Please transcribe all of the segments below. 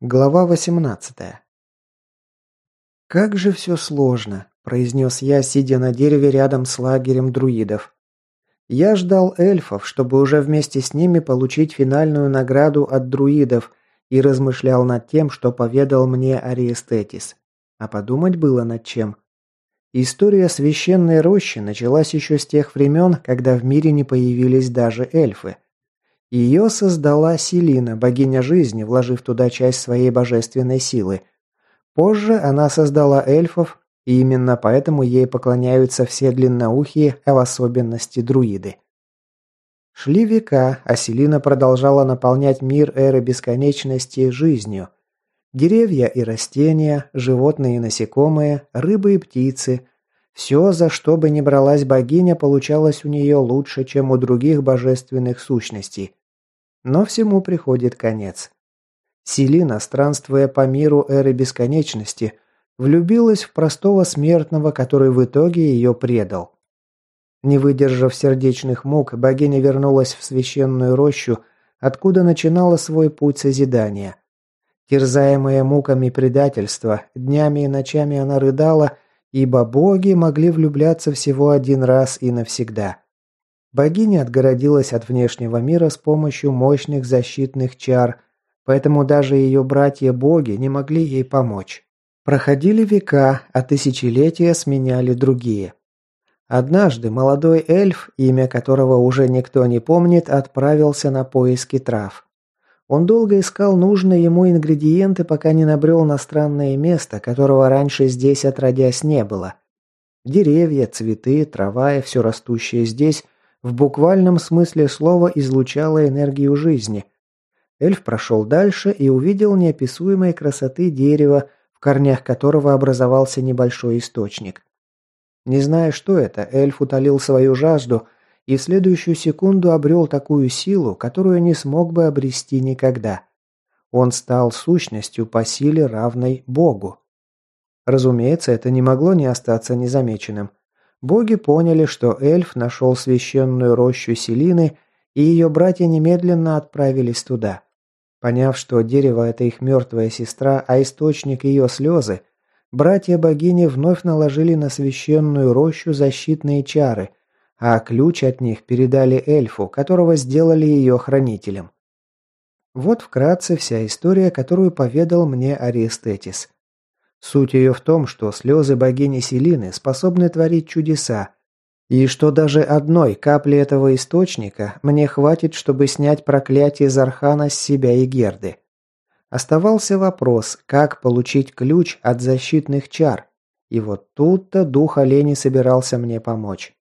Глава 18. «Как же все сложно», – произнес я, сидя на дереве рядом с лагерем друидов. Я ждал эльфов, чтобы уже вместе с ними получить финальную награду от друидов, и размышлял над тем, что поведал мне Ариэстетис. А подумать было над чем. История священной рощи началась еще с тех времен, когда в мире не появились даже эльфы – ее создала Селина, богиня жизни, вложив туда часть своей божественной силы. Позже она создала эльфов, и именно поэтому ей поклоняются все длинноухие, а в особенности друиды. Шли века, а Селина продолжала наполнять мир эры бесконечности жизнью. Деревья и растения, животные и насекомые, рыбы и птицы – все, за что бы ни бралась богиня, получалось у нее лучше, чем у других божественных сущностей. Но всему приходит конец. Селина, странствуя по миру эры бесконечности, влюбилась в простого смертного, который в итоге ее предал. Не выдержав сердечных мук, богиня вернулась в священную рощу, откуда начинала свой путь созидания. Терзаемая муками предательства, днями и ночами она рыдала, ибо боги могли влюбляться всего один раз и навсегда. Богиня отгородилась от внешнего мира с помощью мощных защитных чар, поэтому даже ее братья-боги не могли ей помочь. Проходили века, а тысячелетия сменяли другие. Однажды молодой эльф, имя которого уже никто не помнит, отправился на поиски трав. Он долго искал нужные ему ингредиенты, пока не набрел на странное место, которого раньше здесь отродясь не было. Деревья, цветы, трава и все растущее здесь – в буквальном смысле слова излучала энергию жизни. Эльф прошел дальше и увидел неописуемой красоты дерева, в корнях которого образовался небольшой источник. Не зная, что это, эльф утолил свою жажду и в следующую секунду обрел такую силу, которую не смог бы обрести никогда. Он стал сущностью по силе, равной Богу. Разумеется, это не могло не остаться незамеченным. Боги поняли, что эльф нашел священную рощу Селины, и ее братья немедленно отправились туда. Поняв, что дерево – это их мертвая сестра, а источник ее слезы, братья богини вновь наложили на священную рощу защитные чары, а ключ от них передали эльфу, которого сделали ее хранителем. Вот вкратце вся история, которую поведал мне Аристетис. Суть ее в том, что слезы богини Селины способны творить чудеса, и что даже одной капли этого источника мне хватит, чтобы снять проклятие Зархана с себя и Герды. Оставался вопрос, как получить ключ от защитных чар, и вот тут-то дух олени собирался мне помочь.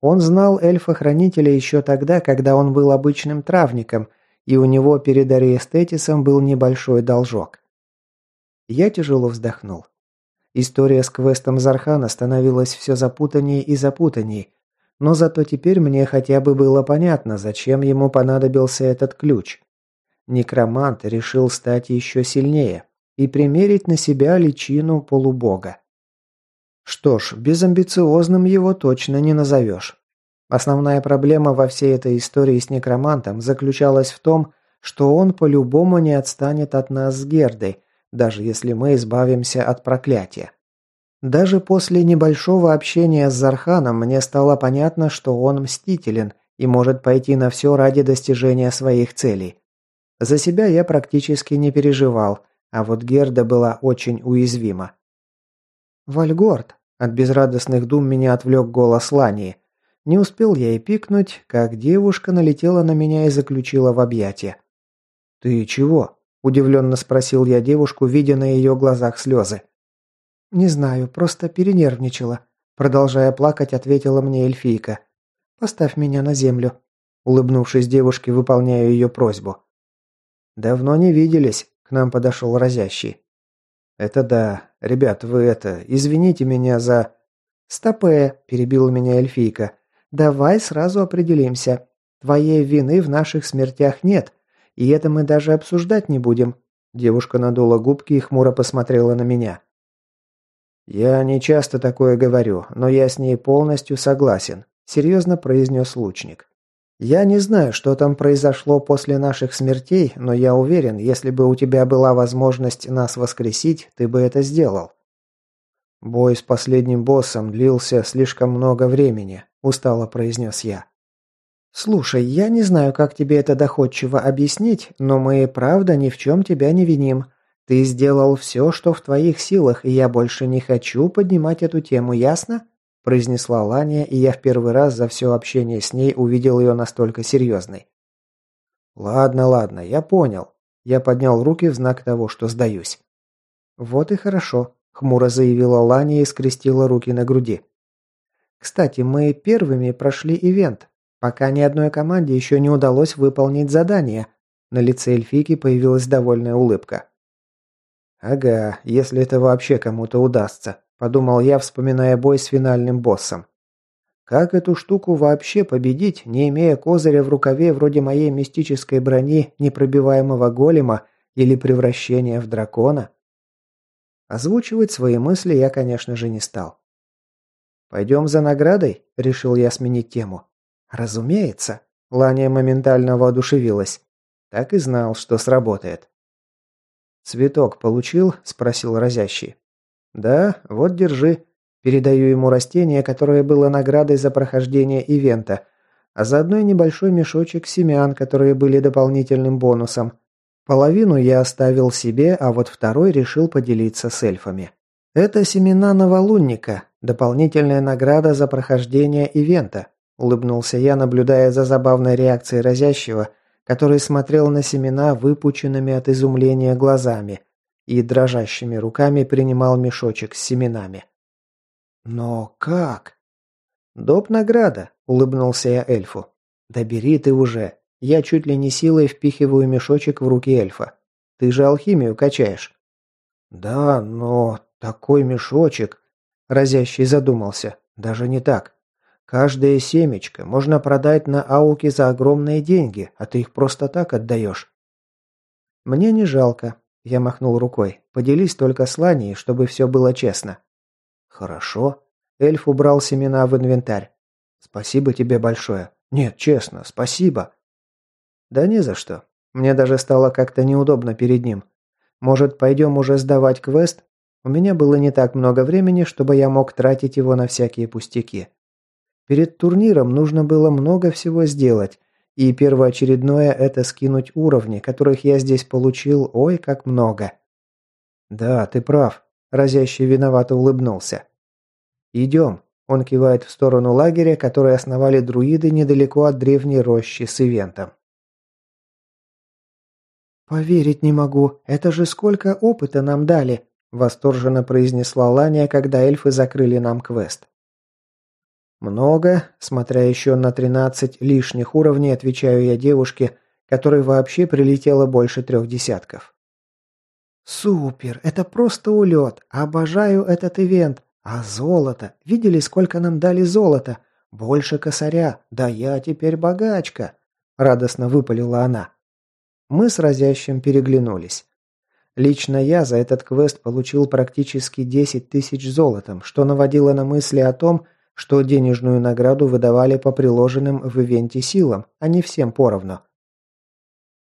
Он знал эльфа-хранителя еще тогда, когда он был обычным травником, и у него перед Ариэстетисом был небольшой должок. Я тяжело вздохнул. История с квестом Зархана становилась все запутаннее и запутаннее, но зато теперь мне хотя бы было понятно, зачем ему понадобился этот ключ. Некромант решил стать еще сильнее и примерить на себя личину полубога. Что ж, безамбициозным его точно не назовешь. Основная проблема во всей этой истории с некромантом заключалась в том, что он по-любому не отстанет от нас с Гердой, даже если мы избавимся от проклятия. Даже после небольшого общения с Зарханом мне стало понятно, что он мстителен и может пойти на все ради достижения своих целей. За себя я практически не переживал, а вот Герда была очень уязвима. «Вальгорд!» – от безрадостных дум меня отвлек голос Лании. Не успел я и пикнуть, как девушка налетела на меня и заключила в объятия. «Ты чего?» Удивленно спросил я девушку, видя на ее глазах слезы. «Не знаю, просто перенервничала», продолжая плакать, ответила мне эльфийка. «Поставь меня на землю». Улыбнувшись девушке, выполняю ее просьбу. «Давно не виделись», – к нам подошел разящий. «Это да. Ребят, вы это... Извините меня за...» «Стопе», – перебила меня эльфийка. «Давай сразу определимся. Твоей вины в наших смертях нет. И это мы даже обсуждать не будем». Девушка надула губки и хмуро посмотрела на меня. «Я не часто такое говорю, но я с ней полностью согласен», – серьезно произнес лучник. Я не знаю, что там произошло после наших смертей, но я уверен, если бы у тебя была возможность нас воскресить, ты бы это сделал. Бой с последним боссом длился слишком много времени, устало произнес я. Слушай, я не знаю, как тебе это доходчиво объяснить, но мы правда ни в чем тебя не виним. Ты сделал все, что в твоих силах, и я больше не хочу поднимать эту тему, ясно? произнесла Ланя, и я в первый раз за все общение с ней увидел ее настолько серьезной. Ладно, ладно, я понял. Я поднял руки в знак того, что сдаюсь. Вот и хорошо, хмуро заявила Ланя и скрестила руки на груди. Кстати, мы первыми прошли ивент, пока ни одной команде еще не удалось выполнить задание. На лице эльфийки появилась довольная улыбка. «Ага, если это вообще кому-то удастся», – подумал я, вспоминая бой с финальным боссом. «Как эту штуку вообще победить, не имея козыря в рукаве вроде моей мистической брони непробиваемого голема или превращения в дракона?» Озвучивать свои мысли я, конечно же, не стал. «Пойдем за наградой?» – решил я сменить тему. «Разумеется». Ланя моментально воодушевилась. Так и знал, что сработает. «Цветок получил?» – спросил разящий. «Да, вот держи». Передаю ему растение, которое было наградой за прохождение ивента, а заодно и небольшой мешочек семян, которые были дополнительным бонусом. Половину я оставил себе, а вот второй решил поделиться с эльфами. Это семена новолунника, дополнительная награда за прохождение ивента, улыбнулся я, наблюдая за забавной реакцией разящего – который смотрел на семена выпученными от изумления глазами и дрожащими руками принимал мешочек с семенами. «Но как?» «Доп награда», — улыбнулся я эльфу. «Да бери ты уже. Я чуть ли не силой впихиваю мешочек в руки эльфа. Ты же алхимию качаешь». «Да, но такой мешочек...» Разящий задумался. «Даже не так. Каждое семечко можно продать на ауке за огромные деньги, а ты их просто так отдаешь. Мне не жалко. Я махнул рукой. Поделись только с Ланей, чтобы все было честно. Хорошо. Эльф убрал семена в инвентарь. Спасибо тебе большое. Нет, честно, спасибо. Да не за что. Мне даже стало как-то неудобно перед ним. Может, пойдем уже сдавать квест? У меня было не так много времени, чтобы я мог тратить его на всякие пустяки. Перед турниром нужно было много всего сделать, и первоочередное – это скинуть уровни, которых я здесь получил ой как много. «Да, ты прав», – разящий виновато улыбнулся. «Идем», – он кивает в сторону лагеря, который основали друиды недалеко от древней рощи с ивентом. «Поверить не могу, это же сколько опыта нам дали», – восторженно произнесла Ланя, когда эльфы закрыли нам квест. Много, смотря еще на 13 лишних уровней, отвечаю я девушке, которой вообще прилетело больше трех десятков. Супер, это просто улет. Обожаю этот ивент. А золото? Видели, сколько нам дали золота? Больше косаря. Да я теперь богачка. Радостно выпалила она. Мы с разящим переглянулись. Лично я за этот квест получил практически 10 тысяч золотом, что наводило на мысли о том, что денежную награду выдавали по приложенным в ивенте силам, а не всем поровну.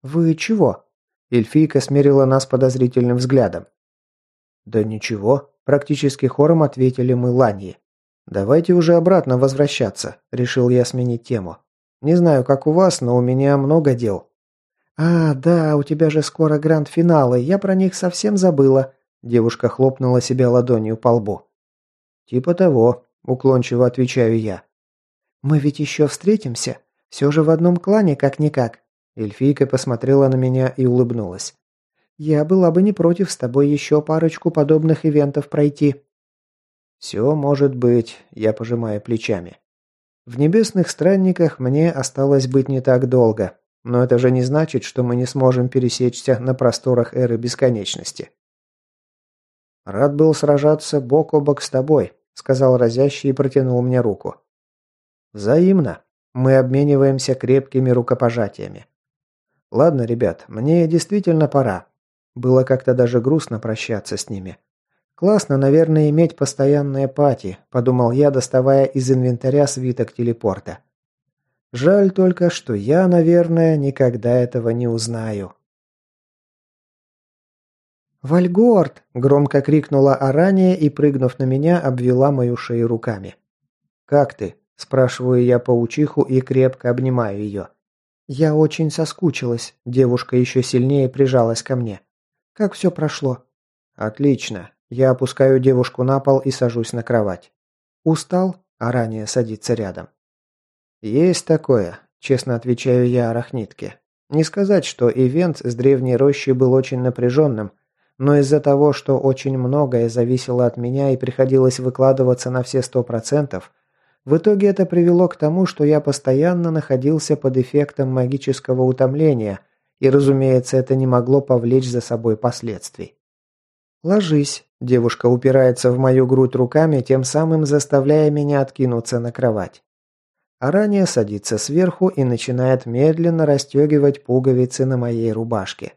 «Вы чего?» Эльфийка смерила нас подозрительным взглядом. «Да ничего», – практически хором ответили мы Ланьи. «Давайте уже обратно возвращаться», – решил я сменить тему. «Не знаю, как у вас, но у меня много дел». «А, да, у тебя же скоро гранд-финалы, я про них совсем забыла», – девушка хлопнула себя ладонью по лбу. «Типа того», Уклончиво отвечаю я. «Мы ведь еще встретимся. Все же в одном клане, как-никак». Эльфийка посмотрела на меня и улыбнулась. «Я была бы не против с тобой еще парочку подобных ивентов пройти». «Все может быть», – я пожимаю плечами. «В небесных странниках мне осталось быть не так долго, но это же не значит, что мы не сможем пересечься на просторах эры бесконечности». «Рад был сражаться бок о бок с тобой», сказал разящий и протянул мне руку. Взаимно. Мы обмениваемся крепкими рукопожатиями. Ладно, ребят, мне действительно пора. Было как-то даже грустно прощаться с ними. Классно, наверное, иметь постоянные пати, подумал я, доставая из инвентаря свиток телепорта. Жаль только, что я, наверное, никогда этого не узнаю. «Вальгорд!» – громко крикнула Арания и, прыгнув на меня, обвела мою шею руками. «Как ты?» – спрашиваю я паучиху и крепко обнимаю ее. Я очень соскучилась. Девушка еще сильнее прижалась ко мне. Как все прошло? Отлично. Я опускаю девушку на пол и сажусь на кровать. Устал? А ранее садится рядом. Есть такое, честно отвечаю я арахнитке. Не сказать, что ивент с древней рощей был очень напряженным, но из-за того, что очень многое зависело от меня и приходилось выкладываться на все сто процентов, в итоге это привело к тому, что я постоянно находился под эффектом магического утомления, и, разумеется, это не могло повлечь за собой последствий. «Ложись», – девушка упирается в мою грудь руками, тем самым заставляя меня откинуться на кровать. А ранее садится сверху и начинает медленно расстегивать пуговицы на моей рубашке.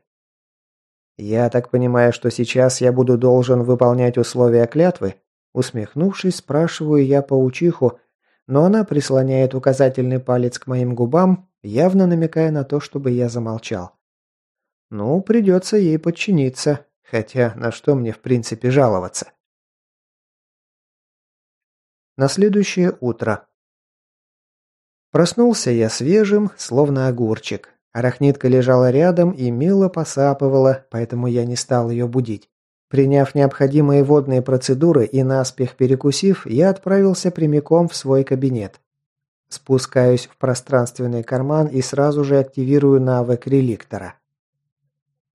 «Я так понимаю, что сейчас я буду должен выполнять условия клятвы?» Усмехнувшись, спрашиваю я паучиху, но она прислоняет указательный палец к моим губам, явно намекая на то, чтобы я замолчал. Ну, придется ей подчиниться, хотя на что мне в принципе жаловаться. На следующее утро. Проснулся я свежим, словно огурчик. Арахнитка лежала рядом и мило посапывала, поэтому я не стал ее будить. Приняв необходимые водные процедуры и наспех перекусив, я отправился прямиком в свой кабинет. Спускаюсь в пространственный карман и сразу же активирую навык реликтора.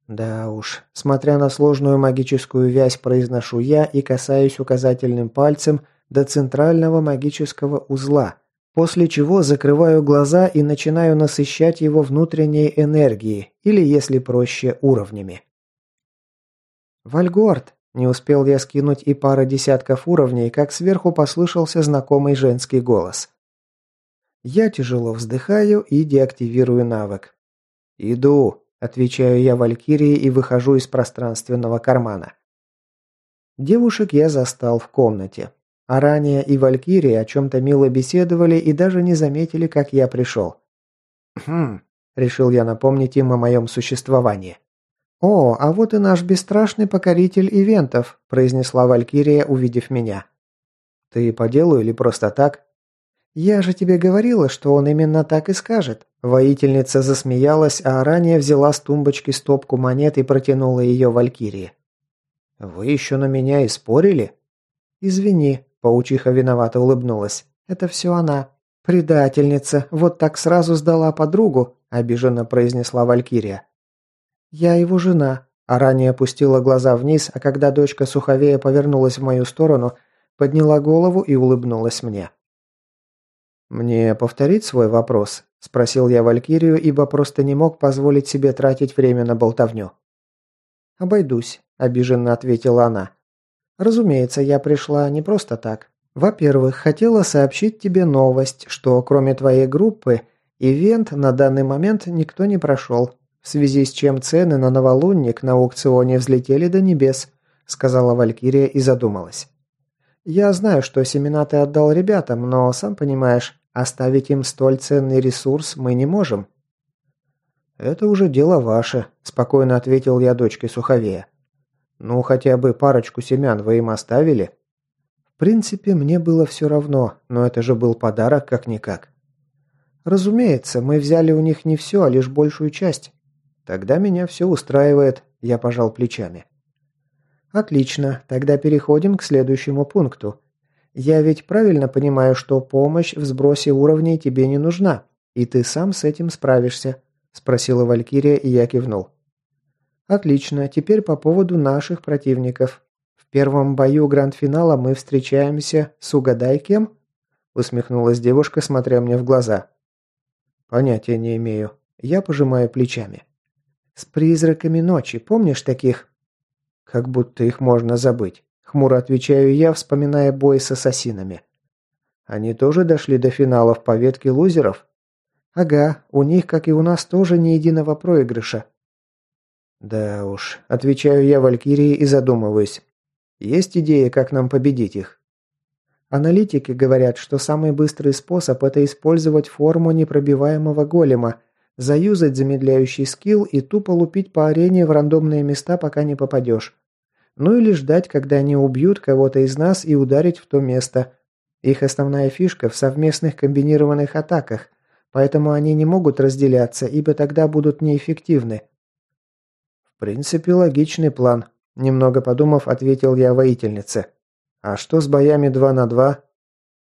Да уж, смотря на сложную магическую вязь, произношу я и касаюсь указательным пальцем до центрального магического узла, после чего закрываю глаза и начинаю насыщать его внутренней энергией, или, если проще, уровнями. «Вальгорд!» Не успел я скинуть и пара десятков уровней, как сверху послышался знакомый женский голос. Я тяжело вздыхаю и деактивирую навык. «Иду», – отвечаю я Валькирии и выхожу из пространственного кармана. Девушек я застал в комнате. Арания и Валькирия о чем-то мило беседовали и даже не заметили, как я пришел. «Хм», – решил я напомнить им о моем существовании. «О, а вот и наш бесстрашный покоритель ивентов», – произнесла Валькирия, увидев меня. «Ты по делу или просто так?» «Я же тебе говорила, что он именно так и скажет». Воительница засмеялась, а ранее взяла с тумбочки стопку монет и протянула ее Валькирии. «Вы еще на меня и спорили?» «Извини», – паучиха виновато улыбнулась. «Это все она. Предательница. Вот так сразу сдала подругу», – обиженно произнесла Валькирия. «Я его жена», а ранее опустила глаза вниз, а когда дочка Суховея повернулась в мою сторону, подняла голову и улыбнулась мне. «Мне повторить свой вопрос?» – спросил я Валькирию, ибо просто не мог позволить себе тратить время на болтовню. «Обойдусь», – обиженно ответила она. «Разумеется, я пришла не просто так. Во-первых, хотела сообщить тебе новость, что кроме твоей группы, ивент на данный момент никто не прошел в связи с чем цены на новолунник на аукционе взлетели до небес», сказала Валькирия и задумалась. «Я знаю, что семена ты отдал ребятам, но, сам понимаешь, оставить им столь ценный ресурс мы не можем». «Это уже дело ваше», – спокойно ответил я дочке Суховея. «Ну, хотя бы парочку семян вы им оставили?» В принципе, мне было все равно, но это же был подарок как-никак. Разумеется, мы взяли у них не все, а лишь большую часть. Тогда меня все устраивает, я пожал плечами. Отлично, тогда переходим к следующему пункту. Я ведь правильно понимаю, что помощь в сбросе уровней тебе не нужна, и ты сам с этим справишься, спросила Валькирия, и я кивнул. Отлично, теперь по поводу наших противников. В первом бою гранд-финала мы встречаемся с угадай кем? усмехнулась девушка, смотря мне в глаза. Понятия не имею. Я пожимаю плечами. «С призраками ночи, помнишь таких?» «Как будто их можно забыть», — хмуро отвечаю я, вспоминая бой с ассасинами. «Они тоже дошли до финалов по ветке лузеров?» «Ага, у них, как и у нас, тоже ни единого проигрыша». «Да уж», — отвечаю я Валькирии и задумываюсь. «Есть идея, как нам победить их?» Аналитики говорят, что самый быстрый способ – это использовать форму непробиваемого голема, заюзать замедляющий скилл и тупо лупить по арене в рандомные места, пока не попадешь. Ну или ждать, когда они убьют кого-то из нас и ударить в то место. Их основная фишка в совместных комбинированных атаках, поэтому они не могут разделяться, ибо тогда будут неэффективны. В принципе, логичный план. Немного подумав, ответил я воительнице. А что с боями 2 на 2?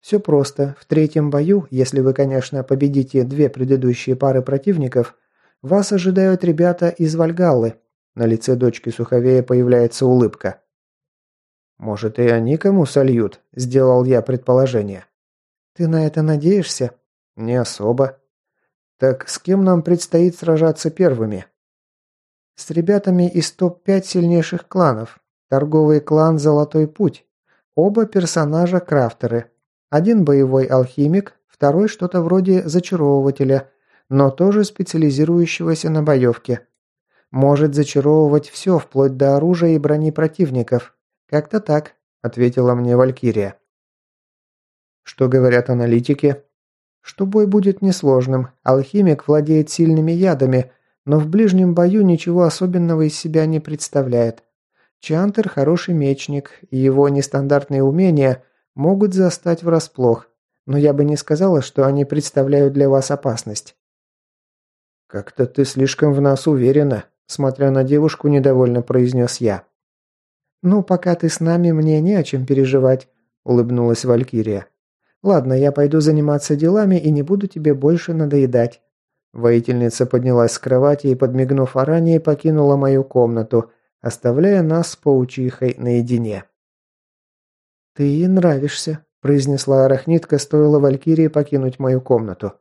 Все просто. В третьем бою, если вы, конечно, победите две предыдущие пары противников, вас ожидают ребята из Вальгаллы. На лице дочки Суховея появляется улыбка. Может, и они кому сольют? Сделал я предположение. Ты на это надеешься? Не особо. Так с кем нам предстоит сражаться первыми? С ребятами из топ-5 сильнейших кланов. Торговый клан «Золотой путь». Оба персонажа крафтеры. Один боевой алхимик, второй что-то вроде зачаровывателя, но тоже специализирующегося на боевке. Может зачаровывать все, вплоть до оружия и брони противников. Как-то так, ответила мне Валькирия. Что говорят аналитики? Что бой будет несложным. Алхимик владеет сильными ядами, но в ближнем бою ничего особенного из себя не представляет. Чантер хороший мечник, и его нестандартные умения могут застать врасплох, но я бы не сказала, что они представляют для вас опасность. «Как-то ты слишком в нас уверена», – смотря на девушку, недовольно произнес я. «Ну, пока ты с нами, мне не о чем переживать», – улыбнулась Валькирия. «Ладно, я пойду заниматься делами и не буду тебе больше надоедать». Воительница поднялась с кровати и, подмигнув Арании, покинула мою комнату – оставляя нас с паучихой наедине. «Ты ей нравишься», – произнесла арахнитка, стоило Валькирии покинуть мою комнату.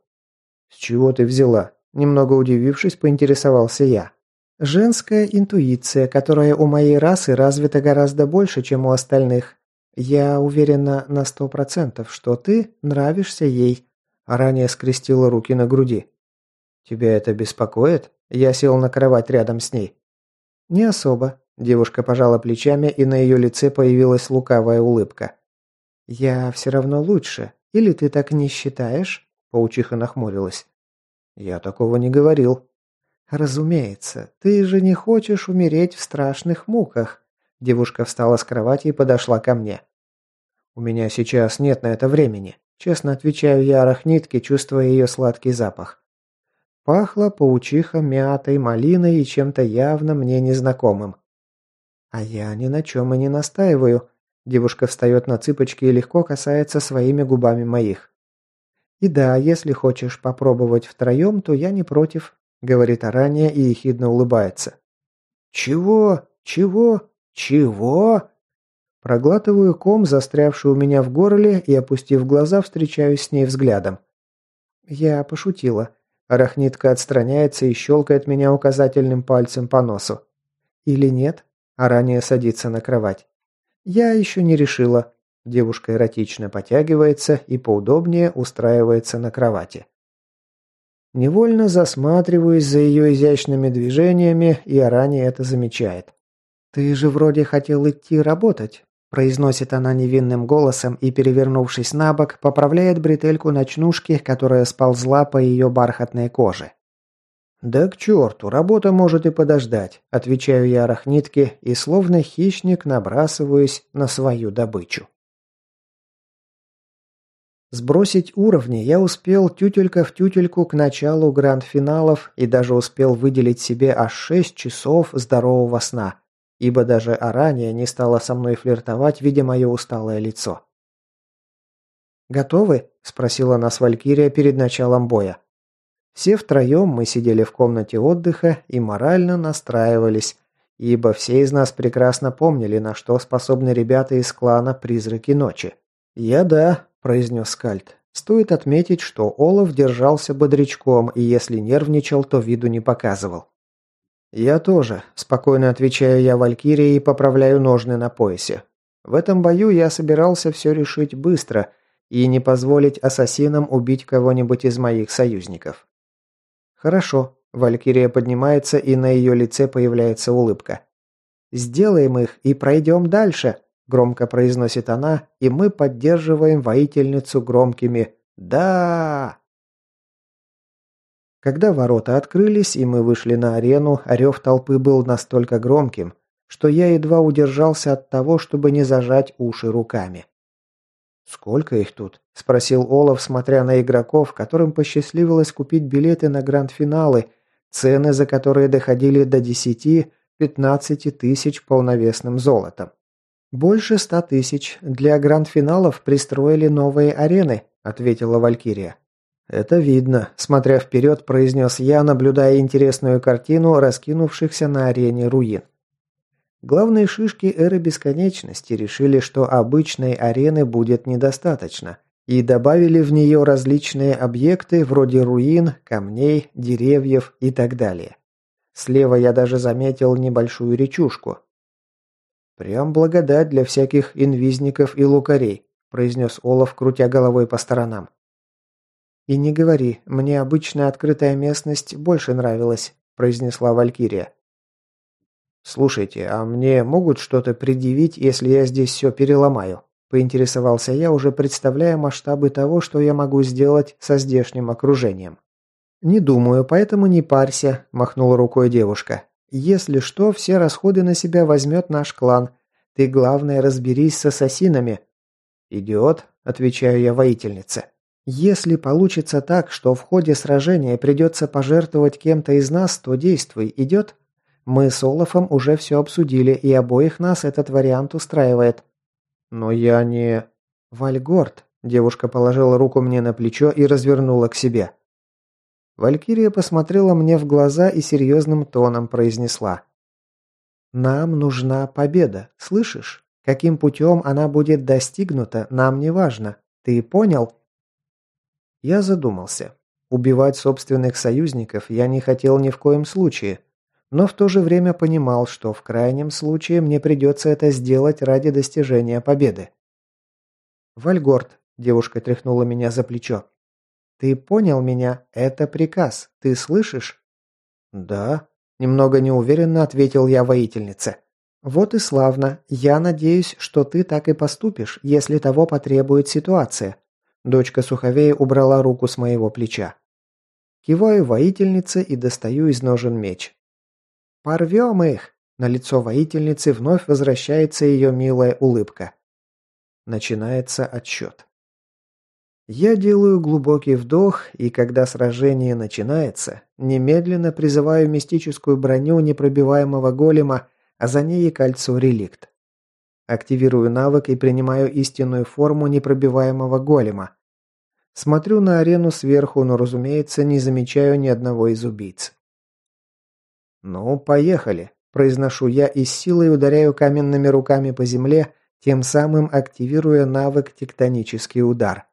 «С чего ты взяла?» – немного удивившись, поинтересовался я. «Женская интуиция, которая у моей расы развита гораздо больше, чем у остальных. Я уверена на сто процентов, что ты нравишься ей», – ранее скрестила руки на груди. «Тебя это беспокоит?» Я сел на кровать рядом с ней. «Не особо». Девушка пожала плечами, и на ее лице появилась лукавая улыбка. «Я все равно лучше. Или ты так не считаешь?» Паучиха нахмурилась. «Я такого не говорил». «Разумеется. Ты же не хочешь умереть в страшных муках». Девушка встала с кровати и подошла ко мне. «У меня сейчас нет на это времени», – честно отвечаю я арахнитке, чувствуя ее сладкий запах. Пахло паучиха мятой, малиной и чем-то явно мне незнакомым. А я ни на чем и не настаиваю. Девушка встает на цыпочки и легко касается своими губами моих. И да, если хочешь попробовать втроем, то я не против, говорит Аранья и ехидно улыбается. Чего? Чего? Чего? Проглатываю ком, застрявший у меня в горле, и, опустив глаза, встречаюсь с ней взглядом. Я пошутила. Арахнитка отстраняется и щелкает меня указательным пальцем по носу. Или нет? А ранее садится на кровать. Я еще не решила. Девушка эротично потягивается и поудобнее устраивается на кровати. Невольно засматриваюсь за ее изящными движениями, и Арани это замечает. «Ты же вроде хотел идти работать. Произносит она невинным голосом и, перевернувшись на бок, поправляет бретельку ночнушки, которая сползла по ее бархатной коже. «Да к черту, работа может и подождать», – отвечаю я арахнитке и словно хищник набрасываюсь на свою добычу. Сбросить уровни я успел тютелька в тютельку к началу гранд-финалов и даже успел выделить себе аж 6 часов здорового сна ибо даже Арания не стала со мной флиртовать, видя мое усталое лицо. «Готовы?» – спросила нас Валькирия перед началом боя. Все втроем мы сидели в комнате отдыха и морально настраивались, ибо все из нас прекрасно помнили, на что способны ребята из клана «Призраки ночи». «Я да», – произнес Скальд. Стоит отметить, что Олаф держался бодрячком и если нервничал, то виду не показывал. «Я тоже», – спокойно отвечаю я Валькирии и поправляю ножны на поясе. В этом бою я собирался все решить быстро и не позволить ассасинам убить кого-нибудь из моих союзников. «Хорошо», – Валькирия поднимается и на ее лице появляется улыбка. «Сделаем их и пройдем дальше», – громко произносит она, и мы поддерживаем воительницу громкими «Да!». Когда ворота открылись и мы вышли на арену, рев толпы был настолько громким, что я едва удержался от того, чтобы не зажать уши руками. «Сколько их тут?» – спросил Олаф, смотря на игроков, которым посчастливилось купить билеты на гранд-финалы, цены за которые доходили до 10-15 тысяч полновесным золотом. «Больше ста тысяч. Для гранд-финалов пристроили новые арены», – ответила Валькирия. «Это видно», – смотря вперед, произнес я, наблюдая интересную картину раскинувшихся на арене руин. Главные шишки эры бесконечности решили, что обычной арены будет недостаточно, и добавили в нее различные объекты вроде руин, камней, деревьев и так далее. Слева я даже заметил небольшую речушку. «Прям благодать для всяких инвизников и лукарей», – произнес Олаф, крутя головой по сторонам. «И не говори, мне обычная открытая местность больше нравилась», – произнесла Валькирия. «Слушайте, а мне могут что-то предъявить, если я здесь все переломаю?» Поинтересовался я, уже представляя масштабы того, что я могу сделать со здешним окружением. «Не думаю, поэтому не парься», – махнула рукой девушка. «Если что, все расходы на себя возьмет наш клан. Ты, главное, разберись с ассасинами». «Идиот», – отвечаю я воительнице. «Если получится так, что в ходе сражения придется пожертвовать кем-то из нас, то действуй, идет?» Мы с Олафом уже все обсудили, и обоих нас этот вариант устраивает. Но я не... Вальгорд. Девушка положила руку мне на плечо и развернула к себе. Валькирия посмотрела мне в глаза и серьезным тоном произнесла. «Нам нужна победа, слышишь? Каким путем она будет достигнута, нам не важно. Ты понял?» Я задумался. Убивать собственных союзников я не хотел ни в коем случае но в то же время понимал, что в крайнем случае мне придется это сделать ради достижения победы. «Вальгорд», – девушка тряхнула меня за плечо. «Ты понял меня? Это приказ. Ты слышишь?» «Да», – немного неуверенно ответил я воительнице. «Вот и славно. Я надеюсь, что ты так и поступишь, если того потребует ситуация». Дочка Суховея убрала руку с моего плеча. Киваю воительнице и достаю из ножен меч. «Порвем их!» На лицо воительницы вновь возвращается ее милая улыбка. Начинается отсчет. Я делаю глубокий вдох, и когда сражение начинается, немедленно призываю мистическую броню непробиваемого голема, а за ней кольцо реликт. Активирую навык и принимаю истинную форму непробиваемого голема. Смотрю на арену сверху, но, разумеется, не замечаю ни одного из убийц. «Ну, поехали», – произношу я и с силой ударяю каменными руками по земле, тем самым активируя навык «Тектонический удар».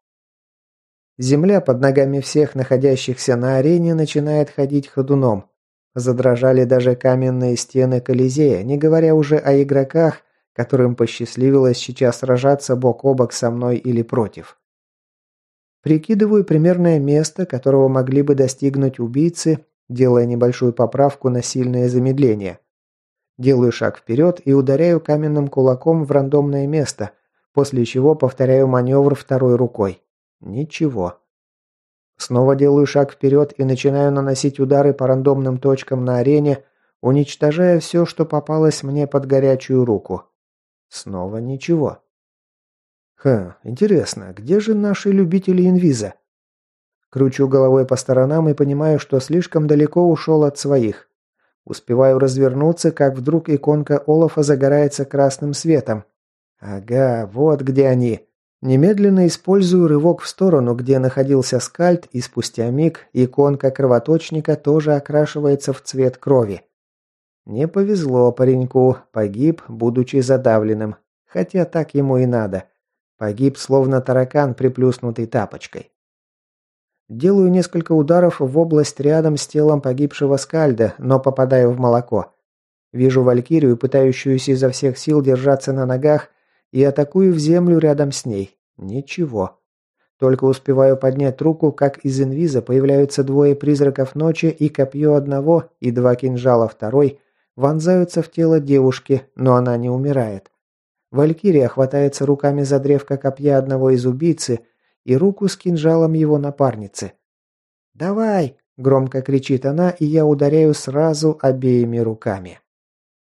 Земля под ногами всех находящихся на арене начинает ходить ходуном. Задрожали даже каменные стены Колизея, не говоря уже о игроках, которым посчастливилось сейчас сражаться бок о бок со мной или против. Прикидываю примерное место, которого могли бы достигнуть убийцы, делая небольшую поправку на сильное замедление. Делаю шаг вперед и ударяю каменным кулаком в рандомное место, после чего повторяю маневр второй рукой. Ничего. Снова делаю шаг вперед и начинаю наносить удары по рандомным точкам на арене, уничтожая все, что попалось мне под горячую руку. Снова ничего. Хм, интересно, где же наши любители инвиза? Кручу головой по сторонам и понимаю, что слишком далеко ушел от своих. Успеваю развернуться, как вдруг иконка Олафа загорается красным светом. Ага, вот где они. Немедленно использую рывок в сторону, где находился скальд, и спустя миг иконка кровоточника тоже окрашивается в цвет крови. Не повезло пареньку, погиб, будучи задавленным. Хотя так ему и надо. Погиб, словно таракан, приплюснутый тапочкой. Делаю несколько ударов в область рядом с телом погибшего скальда, но попадаю в молоко. Вижу валькирию, пытающуюся изо всех сил держаться на ногах, и атакую в землю рядом с ней. Ничего. Только успеваю поднять руку, как из инвиза появляются двое призраков ночи, и копье одного, и два кинжала второй вонзаются в тело девушки, но она не умирает. Валькирия хватается руками за древко копья одного из убийцы и руку с кинжалом его напарницы. «Давай!» – громко кричит она, и я ударяю сразу обеими руками.